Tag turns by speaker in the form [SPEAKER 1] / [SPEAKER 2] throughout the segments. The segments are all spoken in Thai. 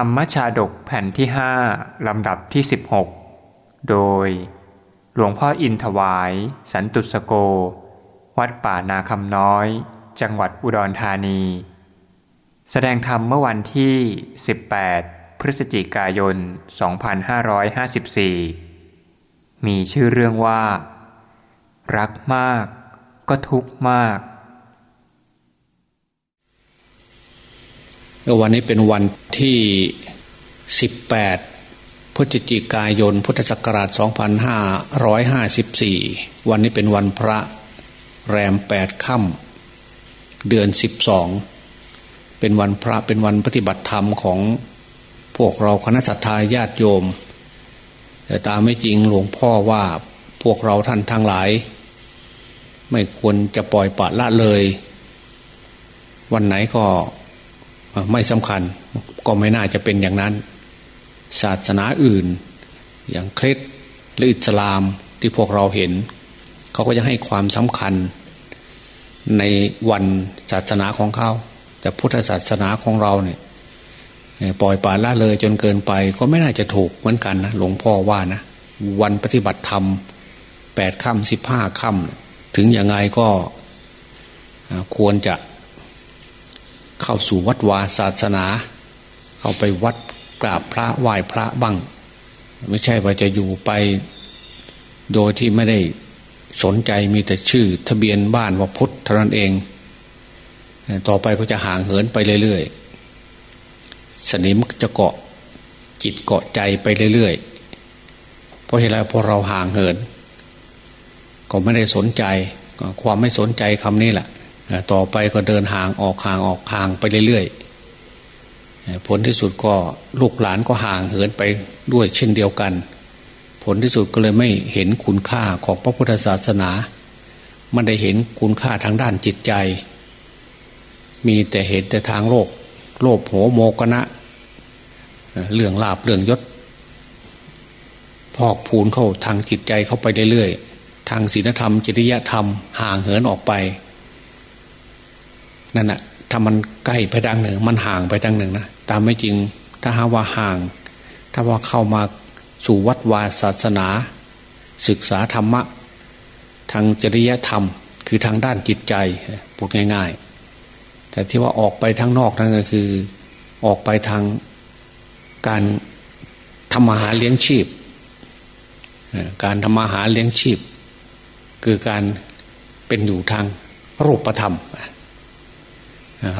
[SPEAKER 1] รรมชาดกแผ่นที่ห้าลำดับที่ 16 โดย หลวงพ่ออินถวาย สันตุสโก วัดป่านาคำน้อย จังหวัดอุดรธานี แสดงธรรมเมื่อวันที่ 18 พฤศจิกายน 2554 มีชื่อเรื่องว่า รักมากก็ทุกมาก
[SPEAKER 2] วันนี้เป็นวันที่ 18 พฤศจิกายน พุทธศักราช 2554 วันนี้เป็นวันพระแรม 8 ค่ำเดือน 12 เป็นวันพระเป็นวันปฏิบัติธรรมของพวกเราคณะสัตยาญาติโยม แต่ตามไม่จริงหลวงพ่อว่าพวกเราท่านทั้งหลาย ไม่ควรจะปล่อยปละละเลย วันไหนก็ ไม่สำคัญก็ไม่น่าจะเป็นอย่างนั้น ศาสนาอื่น อย่างคริสต์หรืออิสลามที่พวกเราเห็น เขาก็จะให้ความสำคัญในวันศาสนาของเขา แต่พุทธศาสนาของเราเนี่ยปล่อยปละละเลยจนเกินไปก็ไม่น่าจะถูกเหมือนกันนะหลวงพ่อว่านะ วันปฏิบัติธรรมแปดค่ำสิบห้าค่ำถึงยังไงก็ควรจะ เข้าสู่วัดวาศาสนา เข้าไปวัดกราบพระไหว้พระบ้าง ไม่ใช่ว่าจะอยู่ไป โดยที่ไม่ได้สนใจมีแต่ชื่อ ทะเบียนบ้านว่าพุทธเท่านั้นเอง ต่อไปก็จะห่างเหินไปเรื่อยๆสนิมจะเกาะจิตเกาะใจไปเรื่อยๆเพราะเหตุไรพอเราห่างเหิน ก็ไม่ได้สนใจความไม่สนใจคำนี้แหละ ต่อไปก็เดินห่างออกห่างออกห่างไปเรื่อยๆผลที่สุดก็ลูกหลานก็ห่างเหินไปด้วยเช่นเดียวกัน ผลที่สุดก็เลยไม่เห็นคุณค่าของพระพุทธศาสนา มันได้เห็นคุณค่าทางด้านจิตใจ มีแต่เห็นแต่ทางโลก โลภโหโมกนะเรื่องลาบเรื่องยศพอกพูนเข้าทางจิตใจเข้าไปเรื่อยๆทางศีลธรรมจริยธรรมห่างเหินออกไป นั่นแหะถ้ามันใกล้ไปทางหนึ่ง มันห่างไปทางหนึ่งนะตามไม่จริง ถ้าหาว่าห่าง ถ้าว่าเข้ามาสู่วัดวาศาสนา ศึกษาธรรมะ ทางจริยธรรม คือทางด้านจิตใจพูดง่าย ๆ แต่ที่ว่าออกไปทางนอกนั่นก็คือ ออกไปทางการทำมาหาเลี้ยงชีพ การทำมาหาเลี้ยงชีพ คือการเป็นอยู่ทางรูปธรรม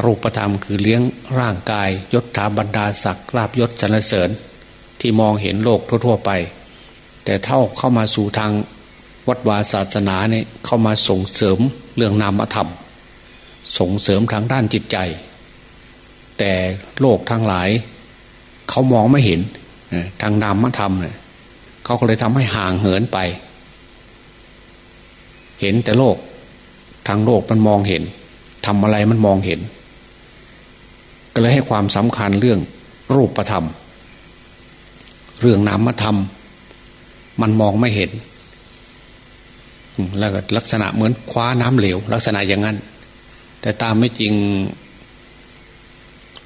[SPEAKER 2] รูปธรรมคือเลี้ยงร่างกายยศถาบรรดาศักดิ์ลาบยศสรรเสริญ ที่มองเห็นโลกทั่ว ๆ ไป แต่เท่าเข้ามาสู่ทางวัดวาศาสนาเนี่ยเข้ามาส่งเสริมเรื่องนามธรรม ส่งเสริมทางด้านจิตใจ แต่โลกทั้งหลาย เขามองไม่เห็นทางนามธรรมเนี่ยเขาก็เลยทำให้ห่างเหินไป เห็นแต่โลกทางโลกมันมองเห็นทำอะไรมันมองเห็น ก็เลยให้ความสำคัญเรื่องรูปธรรม เรื่องนามธรรม มันมองไม่เห็นแล้วก็ลักษณะเหมือนคว้าน้ำเหลว ลักษณะอย่างนั้น แต่ตามไม่จริง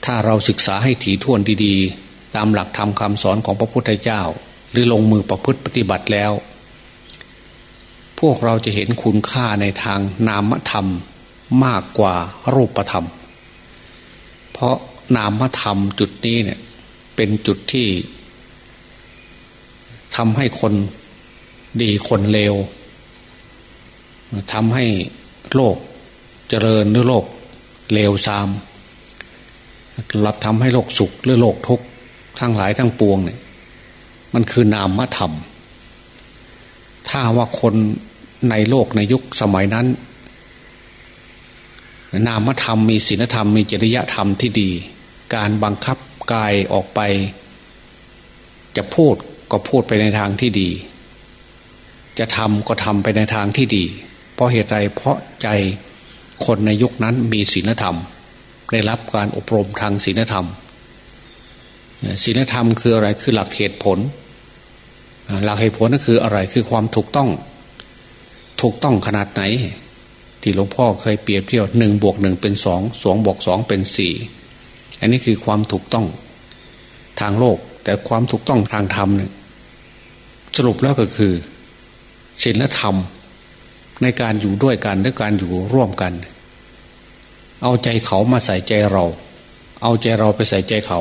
[SPEAKER 2] ถ้าเราศึกษาให้ถี่ถ้วนดีๆ ตามหลักธรรมคำสอนของพระพุทธเจ้า หรือลงมือประพฤติปฏิบัติแล้ว พวกเราจะเห็นคุณค่าในทางนามธรรมมากกว่ารูปธรรม เพราะนามธรรมจุดนี้เนี่ย เป็นจุดที่ทำให้คนดีคนเลวทำให้โลกเจริญหรือโลกเลวซามรับทำให้โลกสุขหรือโลกทุกข์ทั้งหลายทั้งปวงเนี่ย มันคือนามธรรม ถ้าว่าคนในโลกในยุคสมัยนั้น นามธรรมมีศีลธรรมมีจริยธรรมที่ดี การบังคับกายออกไป จะพูดก็พูดไปในทางที่ดี จะทำก็ทำไปในทางที่ดี เพราะเหตุใดเพราะใจคนในยุคนั้นมีศีลธรรม ได้รับการอบรมทางศีลธรรมศีลธรรมคืออะไรคือหลักเหตุผล หลักเหตุผลนั่นคืออะไรคือความถูกต้อง ถูกต้องขนาดไหน ที่หลวงพ่อเคยเปรียบเทียบหนึ่งบวกหนึ่งเป็นสองสองบวกสองเป็นสี่อันนี้คือความถูกต้องทางโลก แต่ความถูกต้องทางธรรมเนี่ยสรุปแล้วก็คือศีลธรรม ในการอยู่ด้วยกันและการอยู่ร่วมกัน เอาใจเขามาใส่ใจเรา เอาใจเราไปใส่ใจเขา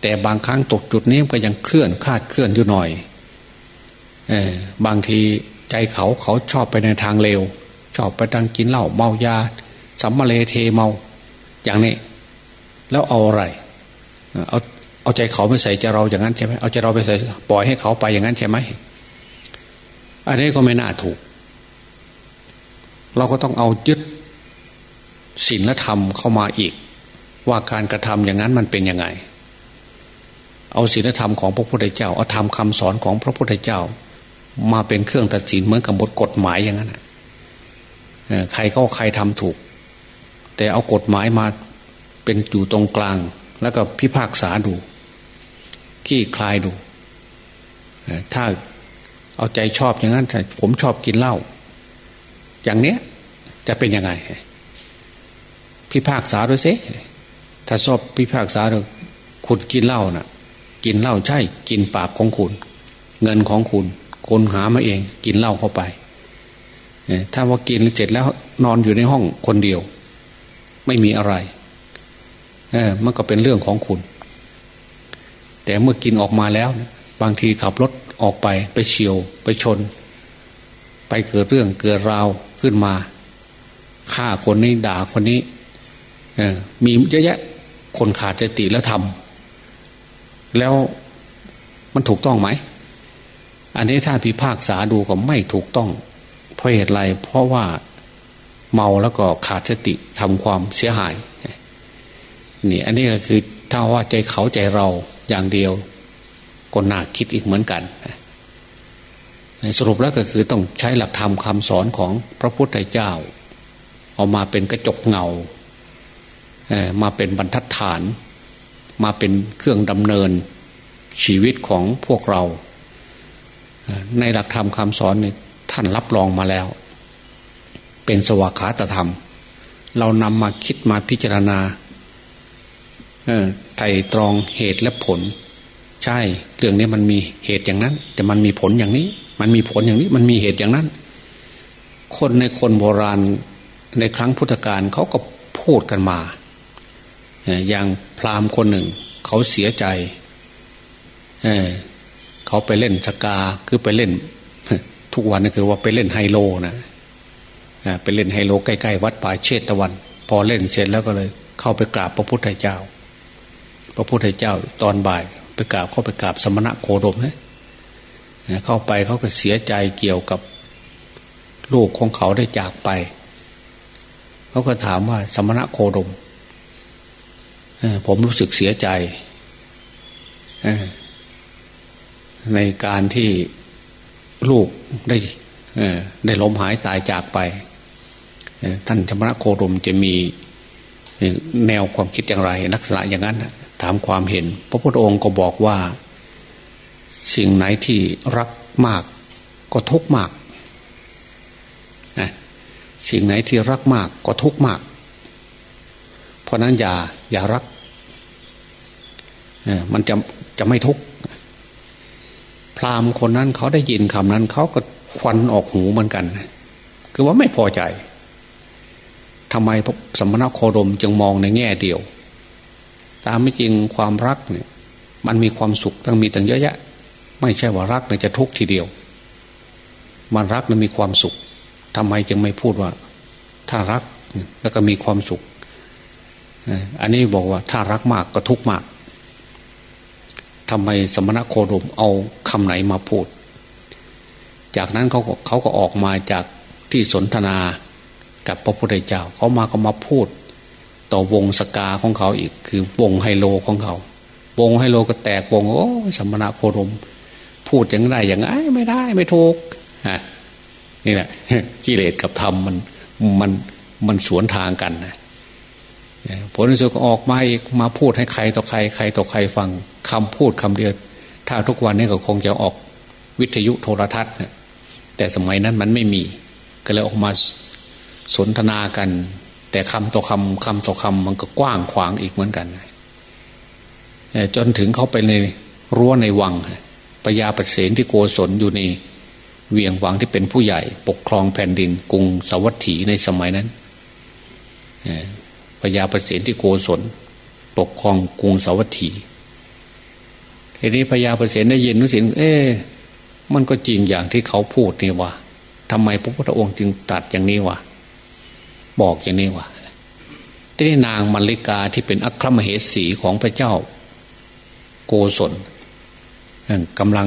[SPEAKER 2] แต่บางครั้งตกจุดนี้ก็ยังเคลื่อนคาดเคลื่อนอยู่หน่อยเออบางทีใจเขาเขาชอบไปในทางเลว ชอบไปทางกินเหล้าเมายาสัมมาเลเทเมา อย่างนี้ แล้วเอาอะไร เอาเอาใจเขาไปใส่ใจเราอย่างนั้นใช่ไหมเอาใจเราไปใส่ปล่อยให้เขาไปอย่างนั้นใช่ไหมอันนี้ก็ไม่น่าถูก เราก็ต้องเอายึดศีลธรรมเข้ามาอีก ว่าการกระทำอย่างนั้นมันเป็นยังไง เอาศีลธรรมของพระพุทธเจ้าเอาธรรมคาสอนของพระพุทธเจ้า มาเป็นเครื่องตัดสินเหมือนกับบทกฎหมายอย่างนั้น ใครก็ใครทำถูก แต่เอากฎหมายมาเป็นอยู่ตรงกลาง แล้วก็พิพากษาดูขี้คลายดูถ้าเอาใจชอบอย่างนั้นผมชอบกินเหล้าอย่างเนี้ย จะเป็นยังไง พิพากษาด้วยสิถ้าชอบพิพากษาดูคุณกินเหล้านะ่ะ กินเหล้าใช่ กินปากของคุณ เงินของคุณคนหามาเอง กินเหล้าเข้าไป ถ้าว่ากินเสร็จแล้วนอนอยู่ในห้องคนเดียว ไม่มีอะไรเออมันก็เป็นเรื่องของคุณ แต่เมื่อกินออกมาแล้ว บางทีขับรถออกไปไปเฉียวไปชน ไปเกิดเรื่องเกิดราวขึ้นมาฆ่าคนนี้ด่าคนนี้เออมีเยอะแยะ คนขาดสติแล้วทำแล้วมันถูกต้องไหม อันนี้ถ้าพิพากษาดูก็ไม่ถูกต้อง ราะเหตุไรเพราะว่าเมาแล้วก็ขาดสติทำความเสียหายนี่อันนี้ก็คือถ้าว่าใจเขาใจเราอย่างเดียวก็น่าคิดอีกเหมือนกัน สรุปแล้วก็คือต้องใช้หลักธรรมคำสอนของพระพุทธเจ้า เอามาเป็นกระจกเงามาเป็นบรรทัดฐาน มาเป็นเครื่องดำเนินชีวิตของพวกเรา ในหลักธรรมคำสอนนี่ ท่านรับรองมาแล้ว เป็นสวากขาตธรรม เรานำมาคิดมาพิจารณาไต่ตรองเหตุและผล ใช่เรื่องนี้มันมีเหตุอย่างนั้น แต่มันมีผลอย่างนี้ มันมีผลอย่างนี้ มันมีเหตุอย่างนั้น คนในคนโบราณในครั้งพุทธกาลเขาก็พูดกันมา อย่างพราหมณ์คนหนึ่ง เขาเสียใจเเขาไปเล่นสกา คือไปเล่น ทุกวันนี่คือว่าไปเล่นไฮโลนะไปเล่นไฮโลใกล้ๆวัดป่าเชตตะวัน พอเล่นเสร็จแล้วก็เลย เข้าไปกราบพระพุทธเจ้า พระพุทธเจ้าตอนบ่าย ไปกราบเข้าไปกราบสมณะโคดมนะเข้าไปเขาก็เสียใจเกี่ยวกับลูกของเขาได้จากไป เขาก็ถามว่าสมณะโคดมผมรู้สึกเสียใจในการที่ ลูกได้ได้ล้มหายตายจากไป ท่านธรรมะโคดมจะมีแนวความคิดอย่างไร ลักษณะอย่างนั้นถามความเห็น พระพุทธองค์ก็บอกว่า สิ่งไหนที่รักมากก็ทุกมากนะสิ่งไหนที่รักมากก็ทุกมาก เพราะนั้นอย่าอย่ารักมันจะจะไม่ทุกข์ พราหมณ์คนนั้นเขาได้ยินคำนั้นเขาก็ควันออกหูเหมือนกัน คือว่าไม่พอใจทำไมพระสมณโคดมจึงมองในแง่เดียว ตามไม่จริงความรักเนี่ย มันมีความสุขตั้งมีตั้งเยอะแยะ ไม่ใช่ว่ารักเนี่ยจะทุกข์ทีเดียว มันรักแล้วมีความสุขทำไมจึงไม่พูดว่า ถ้ารักแล้วก็มีความสุขอันนี้บอกว่าถ้ารักมากก็ทุกข์มาก ทำไมสมณะโคดมเอาคำไหนมาพูด จากนั้นเขาเขาก็ออกมาจากที่สนทนากับพระพุทธเจ้าเขามาก็มาพูด ต่อวงสกาของเขาอีก คือวงไฮโลของเขา วงไฮโลก็แตกวงโอ้สมณะโคดม พูดอย่างไรอย่างไงไม่ได้ไม่ถูกฮะนี่แหละกิเลสกับธรรมมันมันมันสวนทางกันนะ ผลที่สุดก็ออกมาอีกมาพูดให้ใครต่อใครใครต่อใครฟังคำพูดคำเดียว ถ้าทุกวันนี้ก็คงจะออกวิทยุโทรทัศน์แต่สมัยนั้นมันไม่มี ก็เลยออกมาสนทนากัน แต่คำต่อคำคำต่อคำมันก็กว้างขวางอีกเหมือนกันจนถึงเขาไปในรั้วในวังพญาประเสนที่โกศลอยู่ในเวียงวังที่เป็นผู้ใหญ่ ปกครองแผ่นดินกรุงสวัสถีในสมัยนั้น พญาประสนที่โกศลปกครองกรุงสาวัสถีทีนี้พญาประเสนได้ยินนึกสินเอ๊มันก็จริงอย่างที่เขาพูดนี่ว่าทำไมพระพุทธองค์จึงตัดอย่างนี้วะบอกอย่างนี้วะที่นางมัลลิกาที่เป็นอัครมเหสีของพระเจ้า โกศลกำลัง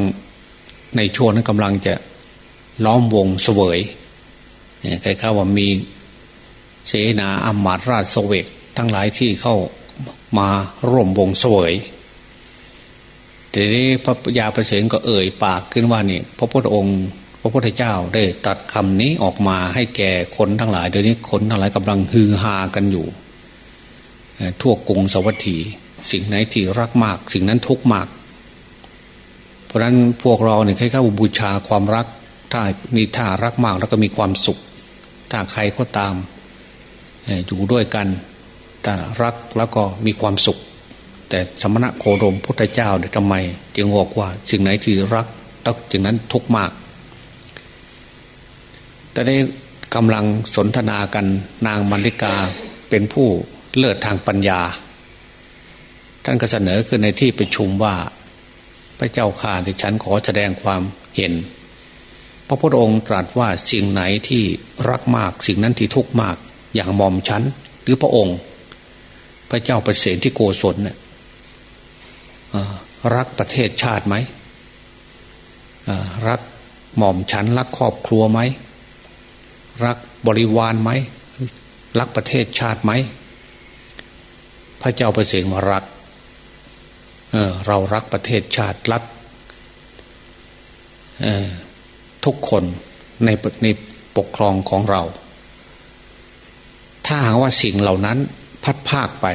[SPEAKER 2] ในช่วงนั้นกำลังจะล้อมวงเสวยครเข้าว่ามี เสนาอมาตราชสเวกทั้งหลายที่เข้ามาร่วมวงเสวยทีนี้พระยาประเสริฐก็เอ่ยปากขึ้นว่านี่พระพุทธองค์ พระพุทธเจ้าได้ตัดคำนี้ออกมาให้แก่คนทั้งหลาย เดี๋ยวนี้คนทั้งหลายกำลังฮือฮากันอยู่ ทั่วกรุงสวัสดีสิ่งไหนที่รักมาก สิ่งนั้นทุกมาก เพราะฉะนั้นพวกเราเนี่ยให้เข้าบูชาความรัก ถ้านี่ถ้ารักมากแล้วก็มีความสุข ถ้าใครก็ตาม อยู่ด้วยกันแต่รักแล้วก็มีความสุข แต่สมณะโคดมพุทธเจ้าเนี่ยทำไม จึงบอกว่าสิ่งไหนที่รักแล้วจึงนั้นทุกมาก แต่ได้กำลังสนทนากันนางมัลลิกาเป็นผู้เลิศทางปัญญา ท่านก็เสนอขึ้นในที่ประชุมว่า พระเจ้าข่าที่ฉันขอแสดงความเห็น พระพุทธองค์ตรัสว่าสิ่งไหนที่รักมาก สิ่งนั้นที่ทุกข์มาก อย่างมอมฉันหรือพระองค์ พระเจ้าประเสฐที่โกศลเนี่ยรักประเทศชาติไหมรักหม่อมฉันรักครอบครัวไหมรักบริวารไหมรักประเทศชาติไหมพระเจ้าประเสริฐมารักเเรารักประเทศชาติรักทุกคนในในปกครองของเรา ถ้าหากว่าสิ่งเหล่านั้นพัดภาคไป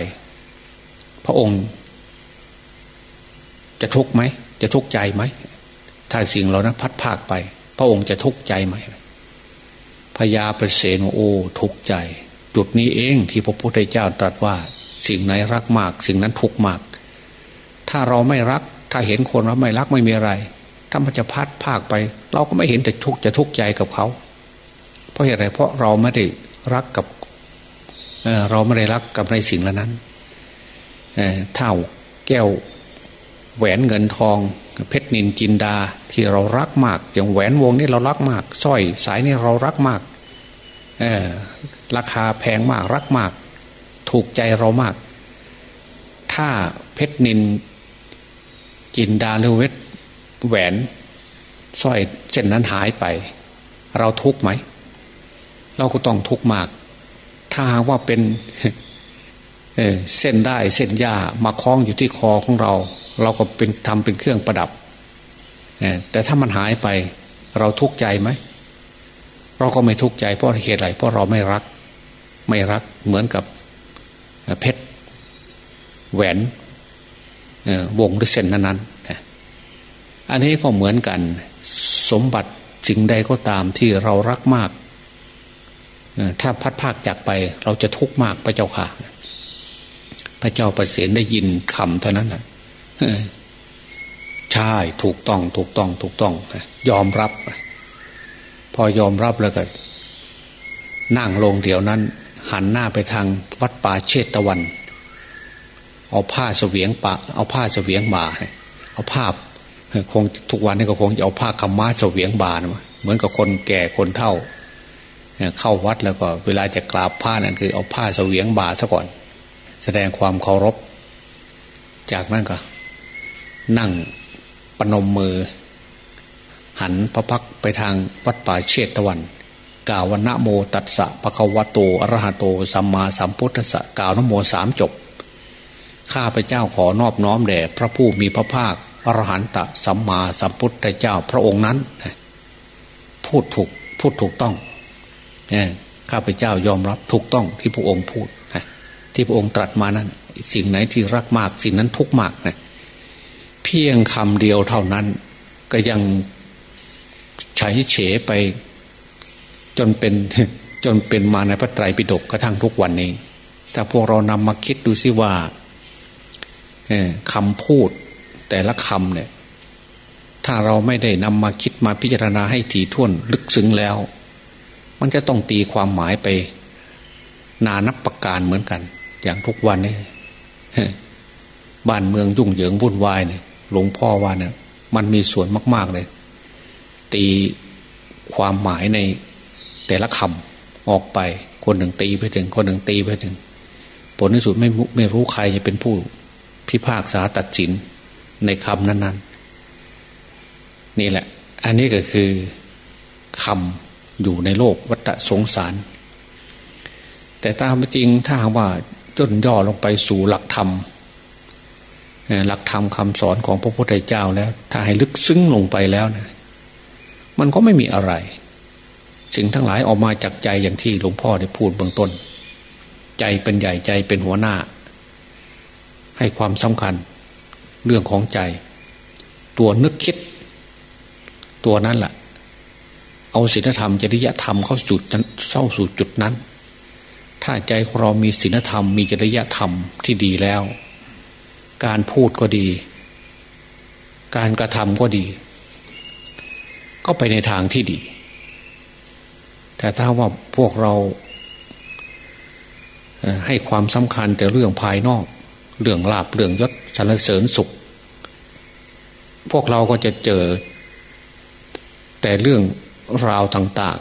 [SPEAKER 2] พระองค์ จะทุกข์ไหม จะทุกข์ใจไหม ถ้าสิ่งเหล่านั้น พัดภาคไป พระองค์จะทุกข์ใจไหมพญาประเสนโอ้ทุกข์ใจ จุดนี้เองที่พระพุทธเจ้าตรัสว่า สิ่งไหนรักมาก สิ่งนั้นทุกมาก ถ้าเราไม่รัก ถ้าเห็นคนเราไม่รักไม่มีอะไร ถ้ามันจะพัดภาคไป เราก็ไม่เห็นแต่ทุกจะทุกข์ใจกับเขา เพราะเหตุไรเพราะเราไม่ได้รักกับ เราไม่ได้รักกับในสิ่งเหล่านั้นเท่าแก้วแหวนเงินทอง เพชรนินจินดาที่เรารักมาก อย่างแหวนวงนี้เรารักมากสร้อยสายนี้เรารักมากราคาแพงมากรักมาก ถูกใจเรามาก ถ้าเพชรนินจินดาหรือเวทแหวนสร้อยเช่นนั้นหายไป เราทุกไหม เราก็ต้องทุกมาก ถ้าหากว่าเป็นเเส้นได้เส้นหญ้ามาคล้องอยู่ที่คอของเรา เราก็เป็นทำเป็นเครื่องประดับแต่ถ้ามันหายไป เราทุกข์ใจไหมเราก็ไม่ทุกข์ใจเพราะเหตุไรเพราะเราไม่รัก ไม่รักเหมือนกับเพชรแหวนวงหรือเส้นนั้นๆอันนี้ก็เหมือนกัน สมบัติสิ่งใดก็ตามที่เรารักมาก ถ้าพัดภาคจากไป เราจะทุกข์มากพระเจ้าค่ะ พระเจ้าประเสริฐได้ยินคำเท่านั้นนะใช่ถูกต้องถูกต้อง ถูกต้องยอมรับ พอยอมรับแล้วก็นั่งลงเดี๋ยวนั้น หันหน้าไปทางวัดป่าเชตวัน เอาผ้าเสวียงป่าเอาผ้าเสวียงบาเอาผ้าคงทุกวันนี้ก็คงจะเอาผ้าคำม้าเสวียงบานะเหมือนกับคนแก่คนเฒ่า เข้าวัดแล้วก็ เวลาจะกราบผ้านั่นคือเอาผ้าเสวียงบาซะก่อน แสดงความเคารพ จากนั้นก็ นั่งปนมมือ หันพระพักไปทางวัดป่าเชตวัน กล่าววันนะโมตัสสะปะคะวะโตอรหะโตสัมมาสัมพุทธัสสะกล่าวนโมสามจบข้าพเจ้าขอนอบน้อมแด่พระผู้มีพระภาคอรหันตสัมมาสัมพุทธเจ้าพระองค์นั้น พูดถูกพูดถูกต้อง ข้าพเจ้ายอมรับถูกต้องที่พระองค์พูดที่พระองค์ตรัสมานั้น สิ่งไหนที่รักมาก สิ่งนั้นทุกมากนะเพียงคำเดียวเท่านั้น ก็ยังใช้เฉไป จนเป็นจนเป็นมาในพระไตรปิฎกกระทั่งทุกวันนี้แต่พวกเรานำมาคิดดูซิว่าคำพูดแต่ละคำเนี่ย ถ้าเราไม่ได้นำมาคิดมาพิจารณาให้ถี่ถ้วนลึกซึ้งแล้ว มันจะต้องตีความหมายไป นานับประการเหมือนกัน อย่างทุกวันนี้บ้านเมืองยุ่งเหยิงวุ่นวายเนี่ยหลวงพ่อว่าเนี่ย มันมีส่วนมาก ๆเลย ตีความหมายในแต่ละคำออกไป คนหนึ่งตีไปถึง คนหนึ่งตีไปถึง ผลที่สุดไม่ไม่รู้ใครจะเป็นผู้พิพากษาตัดสินในคำนั้น ๆ นี่แหละ อันนี้ก็คือคำ อยู่ในโลกวัฏสงสาร แต่ตามจริงถ้าว่าย่นย่อลงไปสู่หลักธรรมหลักธรรมคำสอนของพระพุทธเจ้าแล้ว ถ้าให้ลึกซึ้งลงไปแล้วนะมันก็ไม่มีอะไร สิ่งทั้งหลายออกมาจากใจอย่างที่หลวงพ่อได้พูดเบื้องต้น ใจเป็นใหญ่ใจเป็นหัวหน้า ให้ความสำคัญเรื่องของใจ ตัวนึกคิด ตัวนั้นแหละ เอาศีลธรรมจริยธรรมเข้าสู่เข้าสู่จุดนั้น ถ้าใจของเรามีศีลธรรมมีจริยธรรมที่ดีแล้ว การพูดก็ดี การกระทำก็ดี ก็ไปในทางที่ดี แต่ถ้าว่าพวกเราให้ความสำคัญแต่เรื่องภายนอก เรื่องลาบเรื่องยศสรรเสริญสุข พวกเราก็จะเจอ แต่เรื่อง ราวต่าง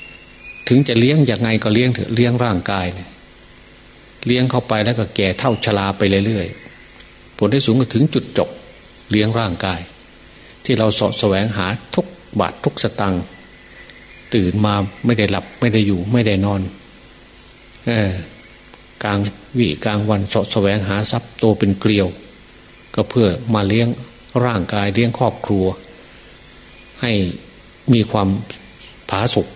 [SPEAKER 2] ๆ ถึงจะเลี้ยงยังไงก็เลี้ยงเถอะเลี้ยงร่างกายเเลี้ยงเข้าไปแล้วก็แก่เท่าชราไปเรื่อยๆผลที่สูงก็ถึงจุดจบ เลี้ยงร่างกาย ที่เราสะแสวงหาทุกบาททุกสตังค์ตื่นมาไม่ได้หลับไม่ได้อยู่ไม่ได้นอนเออกลางวิกลางวันสะแสวงหาทรัพย์โตเป็นเกลียว ก็เพื่อมาเลี้ยงร่างกายเลี้ยงครอบครัว ให้ มีความผาสุก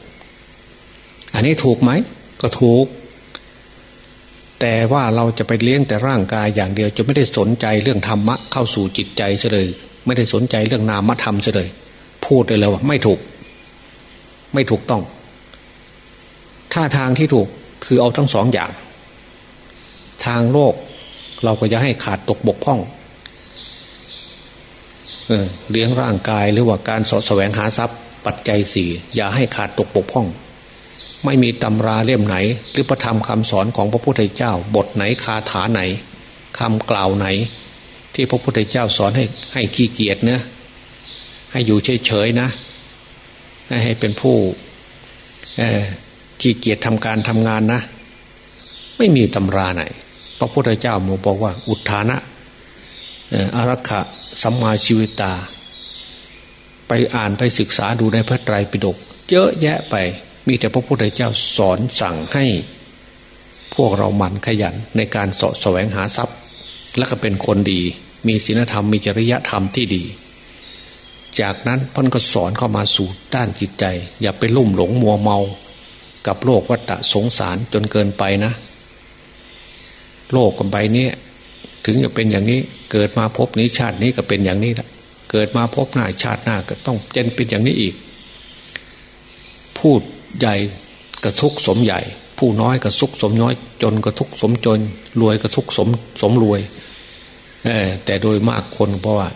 [SPEAKER 2] อันนี้ถูกไหม ก็ถูก แต่ว่าเราจะไปเลี้ยงแต่ร่างกายอย่างเดียว จะไม่ได้สนใจเรื่องธรรมะเข้าสู่จิตใจเลย ไม่ได้สนใจเรื่องนามธรรมเลย พูดได้เลยว่าไม่ถูก ไม่ถูกต้องถ้าทางที่ถูกคือเอาทั้งสองอย่าง ทางโลก เราก็จะให้ขาดตกบกพร่องเออเลี้ยงร่างกายหรือว่าการสะแสวงหาทรัพย์ ปัจจัยสี่อย่าให้ขาดตกบกพร่อง ไม่มีตำราเล่มไหน หรือพระธรรมคำสอนของพระพุทธเจ้า บทไหนคาถาไหนคำกล่าวไหน ที่พระพุทธเจ้าสอนให้ให้ขี้เกียจเนะให้อยู่เฉยๆนะ ให้เป็นผู้ขี้เกียจทำการทำงานนะ ไม่มีตำราไหน พระพุทธเจ้าโมบอกว่า อุทานะอารักขะสัมมาชีวิตา ไปอ่านไปศึกษาดูในพระไตรปิฎกเยอะแยะไป มีแต่พระพุทธเจ้าสอนสั่งให้ พวกเราหมั่นขยันในการสะแสวงหาทรัพย์ และก็เป็นคนดี มีศีลธรรมมีจริยธรรมที่ดี จากนั้นพันก็สอนเข้ามาสู่ด้านจิตใจ อย่าไปลุ่มหลงมัวเมา กับโลกวัฏสงสารจนเกินไปนะ โลกกันไปนี้ถึงจะเป็นอย่างนี้เกิดมาพบนี้ชาตินี้ก็เป็นอย่างนี้ละ เกิดมาพบหน้าชาติหน้าก็ต้องเจนเป็นอย่างนี้อีก พูดใหญ่กระทุกสมใหญ่ ผู้น้อยกระทุกสมน้อย จนกระทุกสมจน รวยกระทุกสมสมรวยแต่โดยมากคนเพราะว่า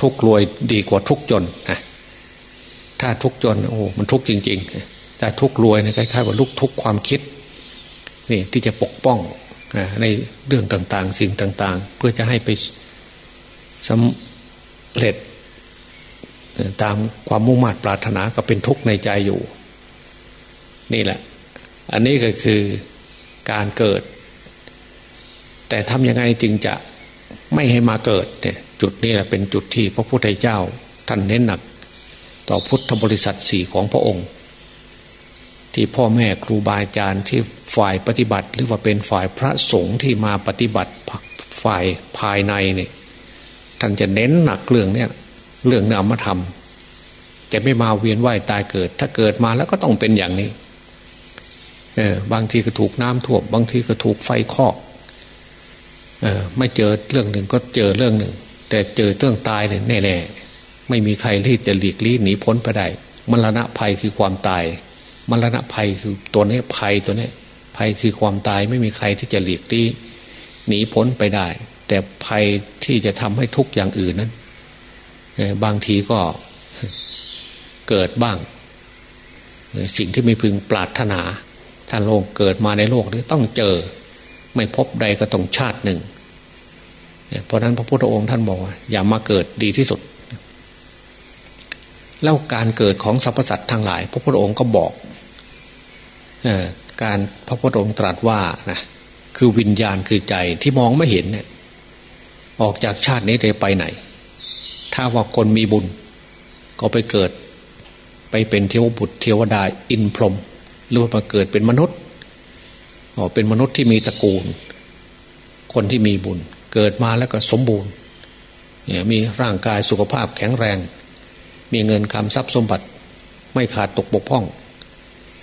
[SPEAKER 2] ทุกรวยดีกว่าทุกจนนะถ้าทุกจนโอ้มันทุกจริงๆแต่ทุกรวยนี่ยคล้ายๆว่าลุกทุกความคิดนี่ที่จะปกป้องในเรื่องต่างๆ สิ่งต่าง ๆ เพื่อจะให้ไปสำ เร็จ ตามความมุ่งมั่นปรารถนาก็เป็นทุกข์ในใจอยู่ นี่แหละ อันนี้ก็คือการเกิด แต่ทำยังไงจึงจะไม่ให้มาเกิดเนี่ย จุดนี้แหละเป็นจุดที่พระพุทธเจ้าท่านเน้นหนัก ต่อพุทธบริษัทสี่ของพระองค์ ที่พ่อแม่ครูบาอาจารย์ที่ฝ่ายปฏิบัติ หรือว่าเป็นฝ่ายพระสงฆ์ที่มาปฏิบัติฝ่ายภายในเนี่ย ท่านจะเน้นหนักเรื่องเนี่ยเรื่องนามธรรม จะไม่มาเวียนว่ายตายเกิด ถ้าเกิดมาแล้วก็ต้องเป็นอย่างนี้เออบางทีก็ถูกน้ำท่วมบางทีก็ถูกไฟคอกเออไม่เจอเรื่องหนึ่งก็เจอเรื่องหนึ่ง แต่เจอเรื่องตายเนี่ยแน่ๆไม่มีใครที่จะหลีกลี่หนีพ้นไปได้มรณะภัยคือความตายมรณะภัยคือตัวนี้ภัยตัวนี้ภัยคือความตายไม่มีใครที่จะหลีกลี่หนีพ้นไปได้ แต่ภัยที่จะทำให้ทุกอย่างอื่นนั้นบางทีก็เกิดบ้าง สิ่งที่ไม่พึงปรารถนาถ้านโลกเกิดมาในโลกนี้ต้องเจอ ไม่พบใดก็ต้องชาติหนึ่ง เพราะนั้นพระพุทธองค์ท่านบอกว่าอย่ามาเกิดดีที่สุด แล้วการเกิดของสรรพสัตว์ทั้งหลาย พระพุทธองค์ก็บอกการพระพุทธองค์ตรัสว่านะคือวิญญาณคือใจที่มองไม่เห็นเนี่ย ออกจากชาตินี้จะไปไหน ถ้าว่าคนมีบุญ ก็ไปเกิด ไปเป็นเทวบุตรเทวดาอินพรหมหรือว่ามาเกิดเป็นมนุษย์อ๋อเป็นมนุษย์ที่มีตระกูล คนที่มีบุญ เกิดมาแล้วก็สมบูรณ์เนี่ยมีร่างกายสุขภาพแข็งแรง มีเงินคำทรัพย์สมบัติ ไม่ขาดตกบกพร่อง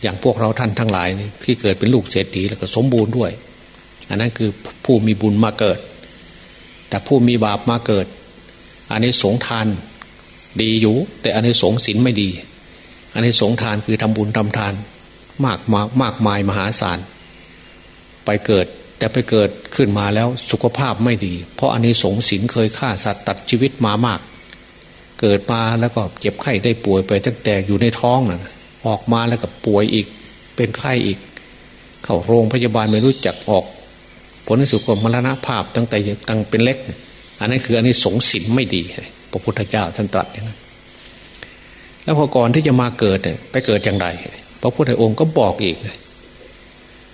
[SPEAKER 2] อย่างพวกเราท่านทั้งหลายที่เกิดเป็นลูกเศรษฐีแล้วก็สมบูรณ์ด้วย อันนั้นคือผู้มีบุญมาเกิด แต่ผู้มีบาปมาเกิดอันนี้สงทานดีอยู่ แต่อันนี้สงสินไม่ดี อันนี้สงทานคือทำบุญทำทาน มากมามากมายมหาศาลไปเกิด แต่ไปเกิดขึ้นมาแล้วสุขภาพไม่ดี เพราะอันนี้สงสินเคยฆ่าสัตว์ตัดชีวิตมามาก เกิดมาแล้วก็เจ็บไข้ได้ป่วยไปตั้งแต่อยู่ในท้องนะ่ะออกมาแล้วก็ป่วยอีกเป็นไข้อีก เข้าโรงพยาบาลไม่รู้จักออก ผลที่สุดก็มรณภาพตั้งแต่ตั้งเป็นเล็ก อันนั้นคืออันนี้สงสินไม่ดี พระพุทธเจ้าท่านตรัสอย่างนั้นแล้วพอก่อนที่จะมาเกิดเนี่ยไปเกิดอย่างไร พระพุทธองค์ก็บอกอีก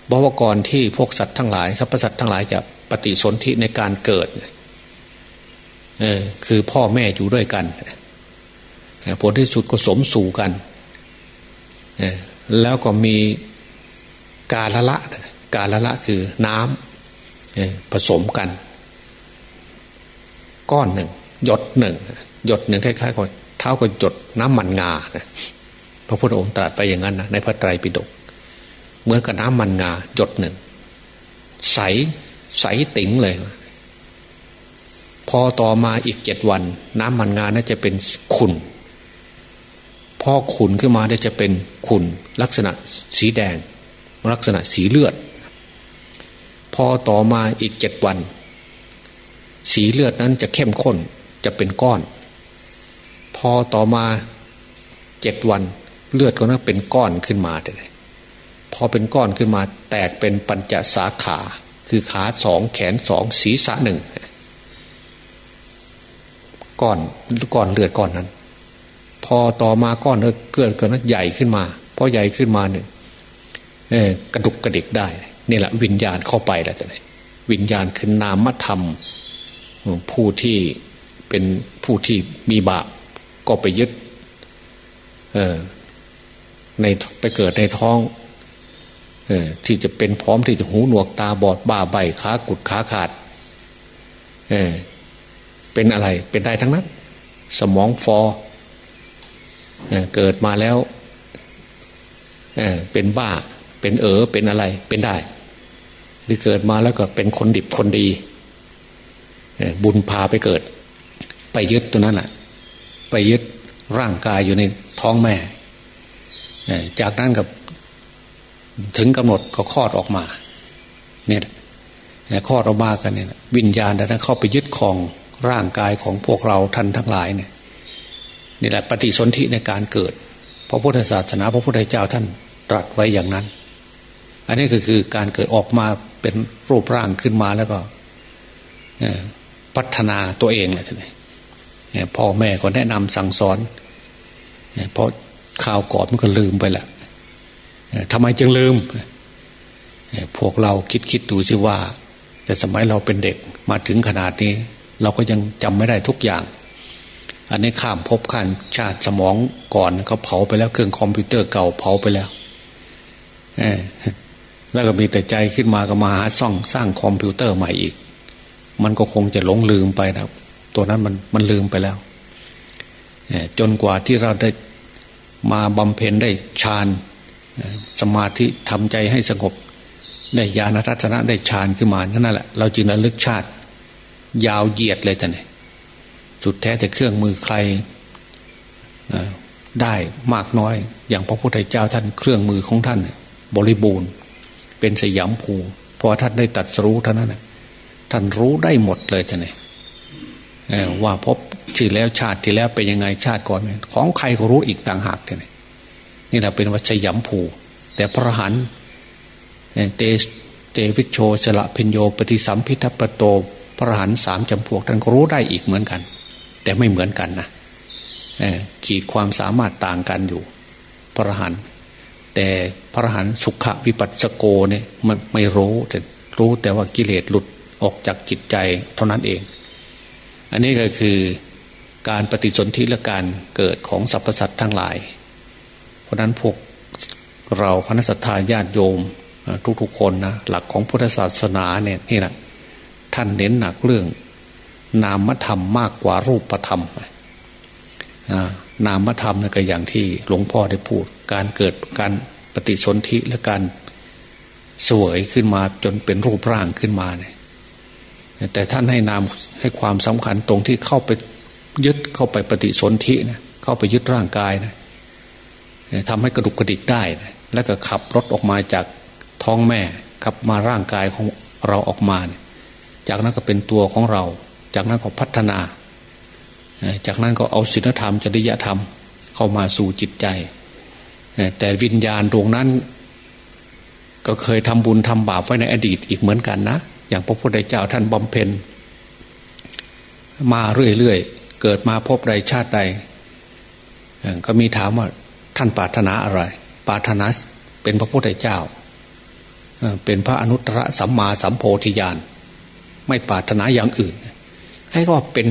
[SPEAKER 2] บอกว่าก่อนที่พวกสัตว์ทั้งหลายสรรพสัตว์ทั้งหลายจะปฏิสนธิในการเกิดเออคือพ่อแม่อยู่ด้วยกันผลที่สุดก็สมสู่กันแล้วก็มีกาละละกาละละคือน้ำ ผสมกัน ก้อนหนึ่งหยดหนึ่งหยดหนึ่งคล้ายๆกับเท้าก็หยดน้ำมันงานะพระพุทธองค์ตรัสไปอย่างนั้นนะในพระไตรปิฎกเหมือนกับน้ำมันงาหยดหนึ่ง ใสใสติ๋งเลย พอต่อมาอีกเจ็ดวัน น้ำมันงาน่าจะเป็นขุนพอขุนขึ้นมาได้จะเป็นขุนลักษณะสีแดง ลักษณะสีเลือด พอต่อมาอีกเจ็ดวัน สีเลือดนั้นจะเข้มข้นจะเป็นก้อน พอต่อมาเจ็ดวัน เลือดก็นั้นเป็นก้อนขึ้นมาเลยพอเป็นก้อนขึ้นมาแตกเป็นปัญจสาขา คือขาสองแขนสองศีรษะหนึ่งก้อนก้อนเลือดก้อนนั้น พอต่อมาก้อนเลือดเกิดเกิดนั้นใหญ่ขึ้นมาพอใหญ่ขึ้นมาเนี่ยกระดุกกระดิกได้ นี่แหละวิญญาณเข้าไปแล้วแต่วิญญาณคือนามธรรม ผู้ที่เป็นผู้ที่มีบาปก็ไปยึดในไปเกิดในท้องออที่จะเป็นพร้อมที่จะหูหนวกตาบอดบ้าใบขากุดขาขาดเออเป็นอะไรเป็นได้ทั้งนั้น สมองฟอเออเกิดมาแล้วเออเป็นบ้า เป็นเออเป็นอะไรเป็นได้ หรือเกิดมาแล้วก็เป็นคนดิบคนดีบุญพาไปเกิด ไปยึดตัวนั้นแหละไปยึดร่างกายอยู่ในท้องแม่จากนั้นกับถึงกำหนดก็คลอดออกมา เนี่ยคลอดออกมากันเนี่ย วิญญาณนั้นเข้าไปยึดครองร่างกายของพวกเราท่านทั้งหลายเนี่ยนี่แหละปฏิสนธิในการเกิดพระพุทธศาสนาพระพุทธเจ้าท่านตรัสไว้อย่างนั้น อันนี้ก็คือการเกิดออกมาเป็นรูปร่างขึ้นมาแล้วก็พัฒนาตัวเองเลยท่านพ่อแม่ก็แนะนำสั่งสอนเพราะข่าวก่อนมันก็ลืมไปแหละทำไมจึงลืม พวกเราคิดคิดดูสิว่า แต่สมัยเราเป็นเด็กมาถึงขนาดนี้ เราก็ยังจำไม่ได้ทุกอย่าง อันนี้ข้ามพบขั้นชาติสมองก่อนเขาเผาไปแล้วเครื่องคอมพิวเตอร์เก่าเผาไปแล้ว แล้วก็มีแต่ใจขึ้นมาก็มาหาซ่องสร้างคอมพิวเตอร์ใหม่อีก มันก็คงจะหลงลืมไปนะตัวนั้นมันมันลืมไปแล้วจนกว่าที่เราได้มาบำเพ็ญได้ฌานสมาธิทำใจให้สงบ ได้ญาณทัศนะได้ฌานขึ้นมานั่นแหละเราจึงระลึกชาติ ยาวเหยียดเลยแต่เนี่ยสุดแท้แต่เครื่องมือใครได้มากน้อย อย่างพระพุทธเจ้าท่านเครื่องมือของท่าน บริบูรณ์ เป็นสยามภูพอท่านได้ตัดสู้เท่านั้นท่านรู้ได้หมดเลยท่านเนี่ยว่าพบชื่อแล้วชาติที่แล้วเป็นยังไงชาติก่อนของใครก็รู้อีกต่างหากท่านนี่แหละเป็นวัชยมภู แต่พระหันเตเตวิชโชสละพิญโยปฏิสัมพิทัปโต พระหันสามจำพวกท่านก็รู้ได้อีกเหมือนกัน แต่ไม่เหมือนกันนะขีดความสามารถต่างกันอยู่ พระหันแต่ พระหันสุขวิปัสสโกเนี่ยมันไม่รู้แต่รู้แต่ว่ากิเลสหลุดออกจากจิตใจเท่านั้นเอง อันนี้ก็คือการปฏิสนธิและการเกิดของสรรพสัตว์ทั้งหลาย เพราะนั้นพวกเราคณะสัตยาญาติโยมทุกๆคนนะหลักของพุทธศาสนาเนี่ยนี่แหละท่านเน้นหนักเรื่อง นามธรรมมากกว่ารูปธรรมนามธรรมนะก็อย่างที่หลวงพ่อได้พูด การเกิดการ ปฏิสนธิและการสวยขึ้นมาจนเป็นรูปร่างขึ้นมาเนี่ยแต่ท่านให้นามให้ความสำคัญตรงที่เข้าไปยึดเข้าไปปฏิสนธินะเข้าไปยึดร่างกายนะทำให้กระดุกกระดิกได้นะแล้วก็ขับรถออกมาจากท้องแม่ขับมาร่างกายของเราออกมาเนี่ยจากนั้นก็เป็นตัวของเรา จากนั้นก็พัฒนา จากนั้นก็เอาศีลธรรมจริยธรรม เข้ามาสู่จิตใจ แต่วิญญาณดวงนั้น ก็เคยทำบุญทำบาปไว้ในอดีตอีกเหมือนกันนะ อย่างพระพุทธเจ้าท่านบำเพ็ญมาเรื่อยๆ เกิดมาพบใดชาติใด ก็มีถามว่าท่านปรารถนาอะไร ปรารถนาเป็นพระพุทธเจ้า เป็นพระอนุตตรสัมมาสัมโพธิญาณ ไม่ปรารถนาอย่างอื่น ให้ก็เป็น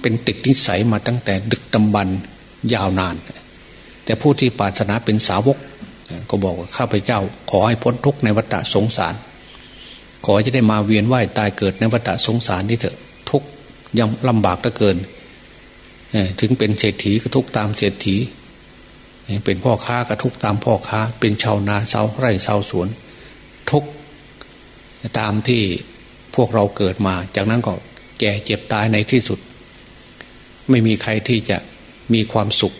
[SPEAKER 2] เป็นติดนิสัยมาตั้งแต่ดึกดำบรรยาวนาน แต่ผู้ที่ปรารถนาเป็นสาวก ก็บอกว่าข้าพเจ้า ขอให้พ้นทุกข์ในวัฏสงสาร ขอจะได้มาเวียนว่ายตายเกิดในวัฏสงสารนี่เถอะ ทุกยังลำบากเหลือเกินถึงเป็นเศรษฐีก็ทุกตามเศรษฐี เป็นพ่อค้าก็ทุกตามพ่อค้า เป็นชาวนาชาวไร่ชาวสวน ทุกตามที่พวกเราเกิดมา จากนั้นก็แก่เจ็บตายในที่สุด ไม่มีใครที่จะมีความสุข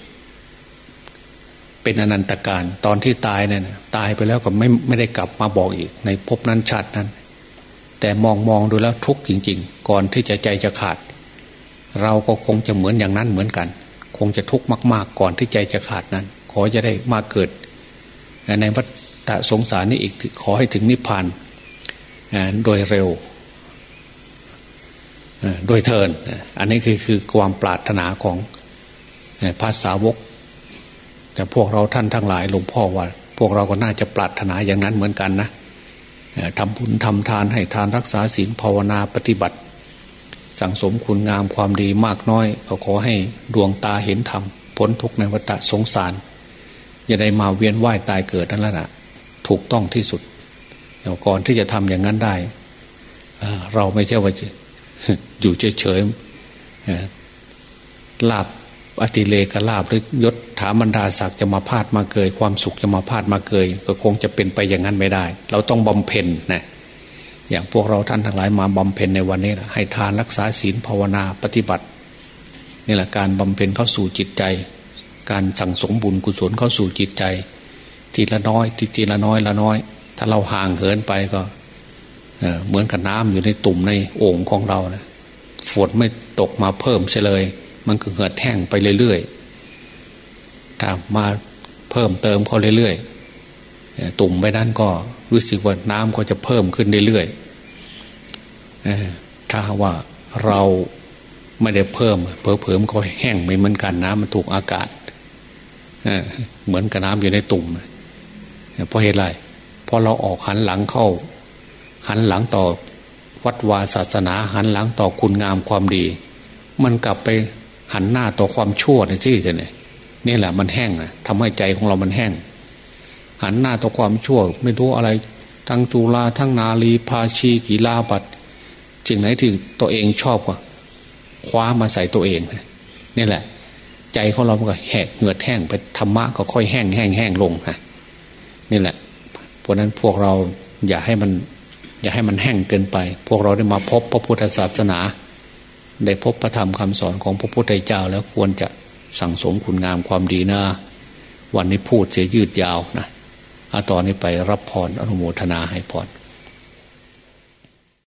[SPEAKER 2] เป็นอนันตการตอนที่ตายเนี่ยตายไปแล้วก็ไม่ไม่ได้กลับมาบอกอีก ในภพนั้นชาตินั้น แต่มองมองดูแล้วทุกจริง ๆ ก่อนที่จะใจจะขาด เราก็คงจะเหมือนอย่างนั้นเหมือนกัน คงจะทุกข์มาก ๆ ก่อนที่ใจจะขาดนั้น ขอจะได้มาเกิด ในวัฏสงสารนี้อีกขอให้ถึงนิพพานโดยเร็วโดยเทิน อันนี้คือคือความปรารถนาของภาษาวก แต่พวกเราท่านทั้งหลายหลวงพ่อว่า พวกเราก็น่าจะปรารถนาอย่างนั้นเหมือนกันนะทำบุญทำทานให้ทานรักษาศีลภาวนาปฏิบัติ สั่งสมคุณงามความดีมากน้อยก็ขอให้ดวงตาเห็นธรรมพ้นทุกในวัฏสงสาร อย่าได้มาเวียนว่ายตายเกิดนั่นแหละถูกต้องที่สุดเดี๋ยวก่อนที่จะทำอย่างนั้นได้เราไม่ใช่ว่าอยู่เฉยๆลาบ อติเลกลาบหรือยศถาบรรดาศักดิ์จะมาพาดมาเกย ความสุขจะมาพาดมาเกย ก็คงจะเป็นไปอย่างนั้นไม่ได้ เราต้องบำเพ็ญนะอย่างพวกเราท่านทั้งหลายมาบำเพ็ญในวันนี้ให้ทานรักษาศีลภาวนาปฏิบัตินี่แหละการบำเพ็ญเข้าสู่จิตใจ การสั่งสมบุญกุศลเข้าสู่จิตใจ ทีละน้อยทีทีละน้อยละน้อย ถ้าเราห่างเหินไปก็เหมือนกับน้ำอยู่ในตุ่มในโอ่งของเรานะฝนไม่ตกมาเพิ่มเฉลย มันก็เหือดแห้งไปเรื่อยๆถ้ามาเพิ่มเติมเข้าเรื่อยๆตุ่มไปนั้นก็รู้สึกว่าน้ำก็จะเพิ่มขึ้นเรื่อยๆถ้าว่าเราไม่ได้เพิ่มเผลอๆมันก็แห้งไม่เหมือนกันน้ำมันถูกอากาศเหมือนกับน้ำอยู่ในตุ่มเพราะเหตุไรพอเราออกหันหลังเข้า หันหลังต่อวัดวาศาสนาหันหลังต่อคุณงามความดี มันกลับไป หันหน้าต่อความชั่วในที่จะเนี่ยนี่แหละมันแห้งนะทำให้ใจของเรามันแห้ง หันหน้าต่อความชั่ว ไม่รู้อะไร ทั้งจุลาทั้งนาลีพาชีกีลาบัตจึงไหนที่ตัวเองชอบกว่าคว้ามาใส่ตัวเองนี่แหละ ใจของเราก็แหกเหงื่อแห้งไปธรรมะก็ค่อยแห้งแห้งแห้งลงนะนี่แหละเพราะนั้นพวกเราอย่าให้มัน อย่าให้มันแห้งเกินไป พวกเราได้มาพบพระพุทธศาสนา ได้พบพระธรรมคำสอนของพระพุทธเจ้าแล้วควรจะสั่งสมคุณงามความดีนะวันนี้พูดเสียยืดยาวนะอาตอนนี้ไปรับพรอนุโมทนาให้พร